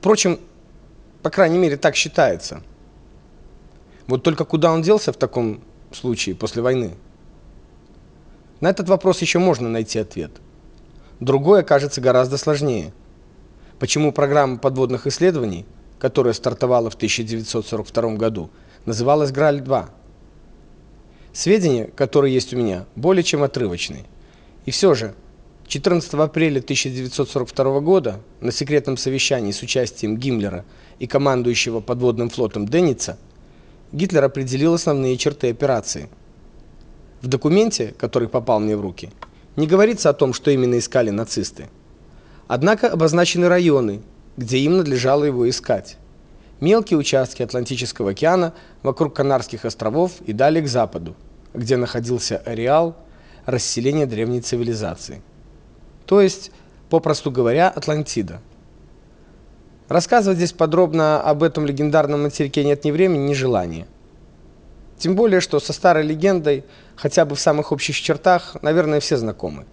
Впрочем, по крайней мере, так считается. Вот только куда он делся в таком случае после войны? На этот вопрос еще можно найти ответ. Другое кажется гораздо сложнее. Почему программа подводных исследований, которая стартовала в 1942 году, называлась Граль-2? Сведения, которые есть у меня, более чем отрывочные. И все же 14 апреля 1942 года на секретном совещании с участием Гиммлера и командующего подводным флотом Денница Гитлер определил основные черты операции – в документе, который попал мне в руки, не говорится о том, что именно искали нацисты. Однако обозначены районы, где им надлежало его искать. Мелкие участки Атлантического океана вокруг Канарских островов и далее к западу, где находился ареал расселения древней цивилизации. То есть, попросту говоря, Атлантида. Рассказывать здесь подробно об этом легендарном материке нет ни времени, ни желания. Тем более, что со старой легендой, хотя бы в самых общих чертах, наверное, все знакомы.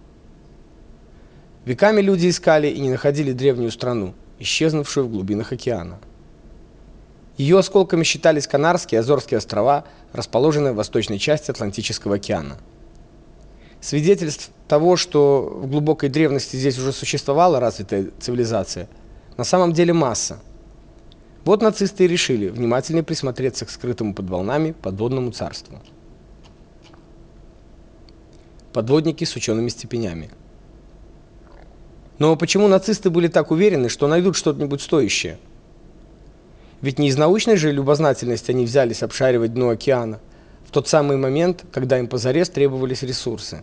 Веками люди искали и не находили древнюю страну, исчезнувшую в глубинах океана. Ее осколками считались Канарские и Азорские острова, расположенные в восточной части Атлантического океана. Свидетельств того, что в глубокой древности здесь уже существовала развитая цивилизация, на самом деле масса. Вот нацисты и решили внимательнее присмотреться к скрытому под волнами подводному царству. Подводники с учеными степенями. Но почему нацисты были так уверены, что найдут что-нибудь стоящее? Ведь не из научной же любознательности они взялись обшаривать дно океана в тот самый момент, когда им позарез требовались ресурсы.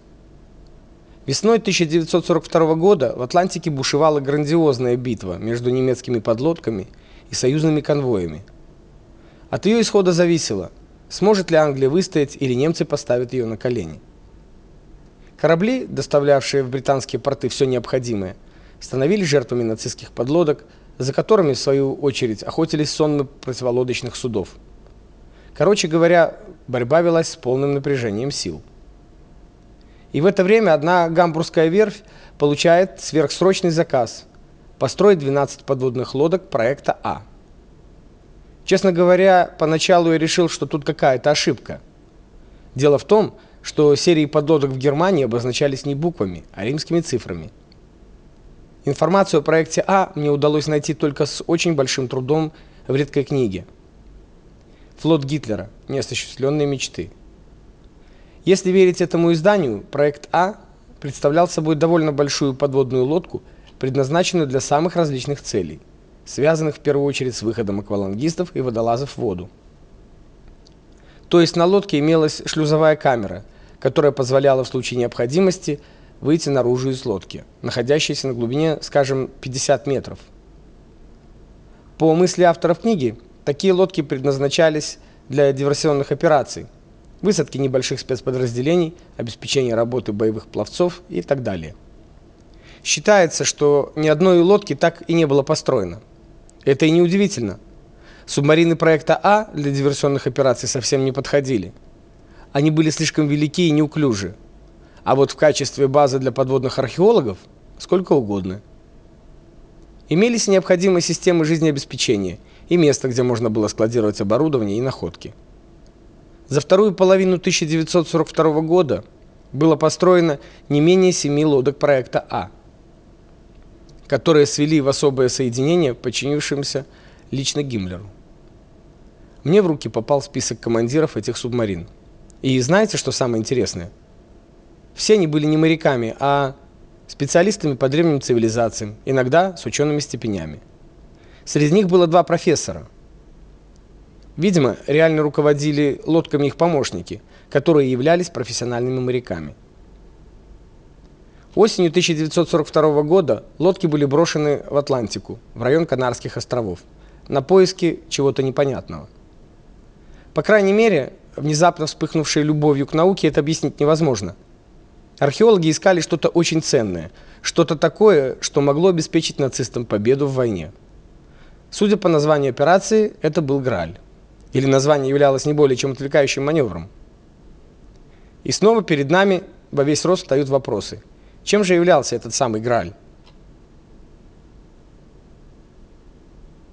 Весной 1942 года в Атлантике бушевала грандиозная битва между немецкими подлодками и союзными конвоями. От ее исхода зависело, сможет ли Англия выстоять или немцы поставят ее на колени. Корабли, доставлявшие в британские порты все необходимое, становились жертвами нацистских подлодок, за которыми в свою очередь охотились сонмы противолодочных судов. Короче говоря, борьба велась с полным напряжением сил. И в это время одна гамбургская верфь получает сверхсрочный заказ построить 12 подводных лодок проекта А. Честно говоря, поначалу я решил, что тут какая-то ошибка. Дело в том, что серии подлодок в Германии обозначались не буквами, а римскими цифрами. Информацию о проекте А мне удалось найти только с очень большим трудом в редкой книге. Флот Гитлера. Неосуществленные мечты. Если верить этому изданию, проект А представлял собой довольно большую подводную лодку – предназначенную для самых различных целей, связанных в первую очередь с выходом аквалангистов и водолазов в воду. То есть на лодке имелась шлюзовая камера, которая позволяла в случае необходимости выйти наружу из лодки, находящейся на глубине, скажем, 50 метров. По мысли авторов книги, такие лодки предназначались для диверсионных операций, высадки небольших спецподразделений, обеспечения работы боевых пловцов и так далее. Считается, что ни одной лодки так и не было построено. Это и не удивительно. Субмарины проекта А для диверсионных операций совсем не подходили. Они были слишком велики и неуклюжи. А вот в качестве базы для подводных археологов сколько угодно. Имелись необходимые системы жизнеобеспечения и место, где можно было складировать оборудование и находки. За вторую половину 1942 года было построено не менее семи лодок проекта А которые свели в особое соединение, подчинившимся лично Гиммлеру. Мне в руки попал список командиров этих субмарин. И знаете, что самое интересное? Все они были не моряками, а специалистами по древним цивилизациям, иногда с учеными степенями. Среди них было два профессора. Видимо, реально руководили лодками их помощники, которые являлись профессиональными моряками. Осенью 1942 года лодки были брошены в Атлантику, в район Канарских островов, на поиски чего-то непонятного. По крайней мере, внезапно вспыхнувшей любовью к науке это объяснить невозможно. Археологи искали что-то очень ценное, что-то такое, что могло обеспечить нацистам победу в войне. Судя по названию операции, это был Грааль. Или название являлось не более чем отвлекающим маневром. И снова перед нами во весь рост встают вопросы – чем же являлся этот самый Грааль?